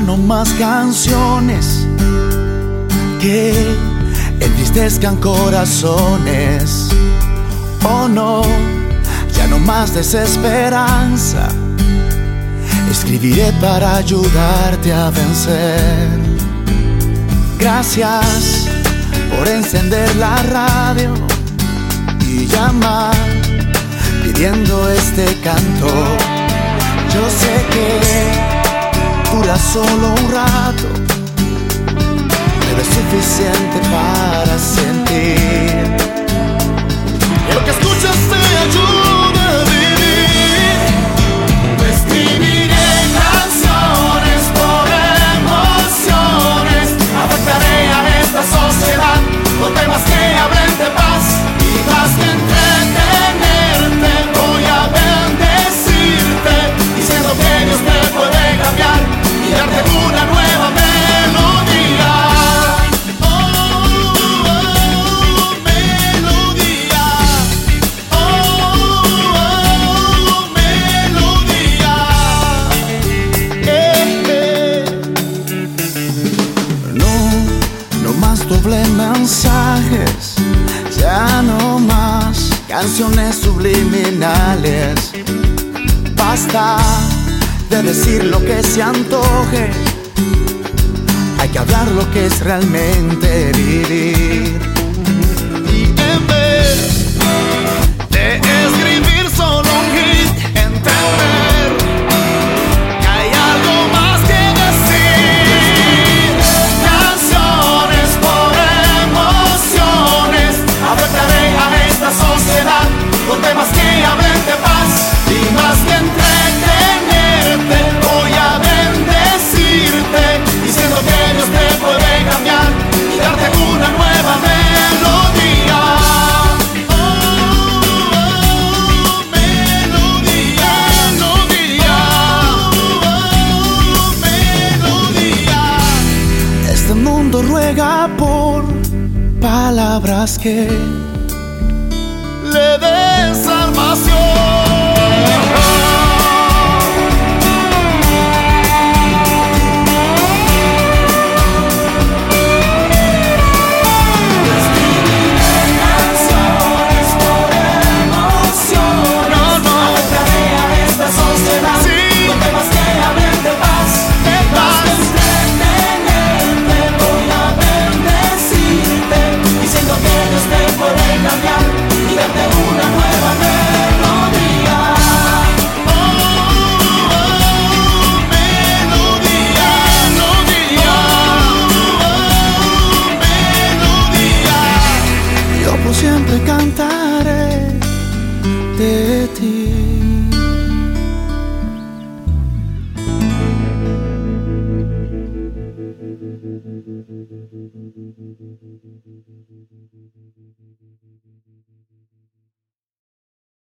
más canciones que entristezcan corazones. Oh no, ya no más desesperanza. Escribiré para ayudarte a vencer. Gracias por encender la radio y llamar pidiendo este canto. Yo sé que dura solo un rato, pero es suficiente para sentir. Doble mensajes, ya no más canciones subliminales. Basta de decir lo que se antoje, hay que hablar lo que es realmente vivir. ruega por palabras que le den